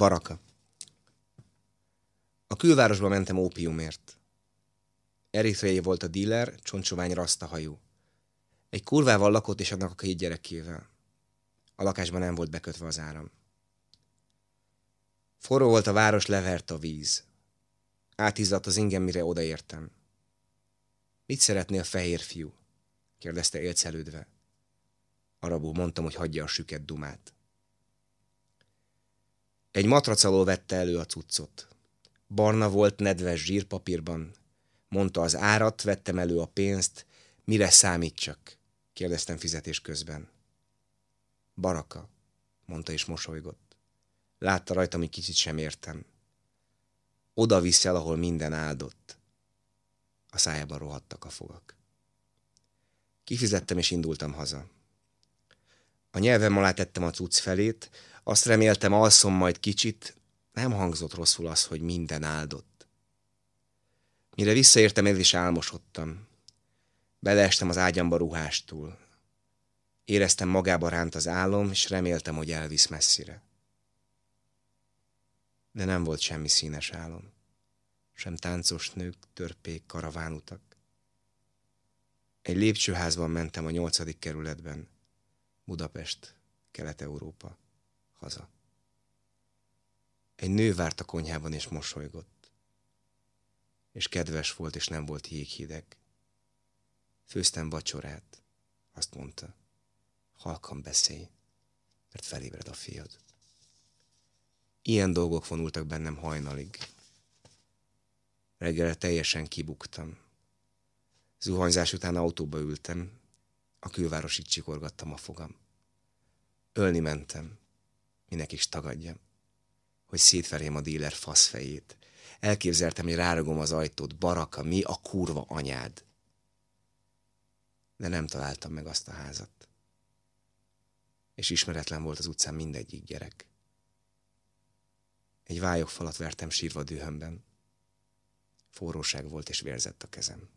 Baraka. A külvárosba mentem ópiumért. Eritreai volt a díler, csontsovány hajú. Egy kurvával lakott és annak a két gyerekével. A lakásban nem volt bekötve az áram. Forró volt a város, levert a víz. Átizzadt az ingem, mire odaértem. Mit szeretnél, fehér fiú? kérdezte élcelődve. Arabul mondtam, hogy hagyja a süket dumát. Egy matrac alól vette elő a cuccot. Barna volt nedves zsírpapírban. Mondta az árat, vettem elő a pénzt. Mire számítsak? kérdeztem fizetés közben. Baraka, mondta és mosolygott. Látta rajtam, hogy kicsit sem értem. Oda visz el, ahol minden áldott. A szájában rohadtak a fogak. Kifizettem és indultam haza. A nyelvem alá tettem a cucc felét, azt reméltem, alszom majd kicsit, nem hangzott rosszul az, hogy minden áldott. Mire visszaértem, én is álmosodtam. Beleestem az ágyamba ruhástól. Éreztem magába ránt az álom, és reméltem, hogy elvisz messzire. De nem volt semmi színes álom. Sem táncos nők, törpék, karavánutak. Egy lépcsőházban mentem a nyolcadik kerületben. Budapest, Kelet-Európa, haza. Egy nő várt a konyhában és mosolygott. És kedves volt, és nem volt jéghideg. Főztem vacsorát. Azt mondta, halkan beszélj, mert felébred a fiad. Ilyen dolgok vonultak bennem hajnalig. Reggelre teljesen kibuktam. Zuhanyzás után autóba ültem, a külvárosig csikorgattam a fogam. Ölni mentem, minek is tagadjam, hogy szétverjem a díler faszfejét. Elképzeltem, hogy ráragom az ajtót, baraka, mi a kurva anyád. De nem találtam meg azt a házat. És ismeretlen volt az utcán mindegyik gyerek. Egy falat vertem sírva dühömben. Forróság volt és vérzett a kezem.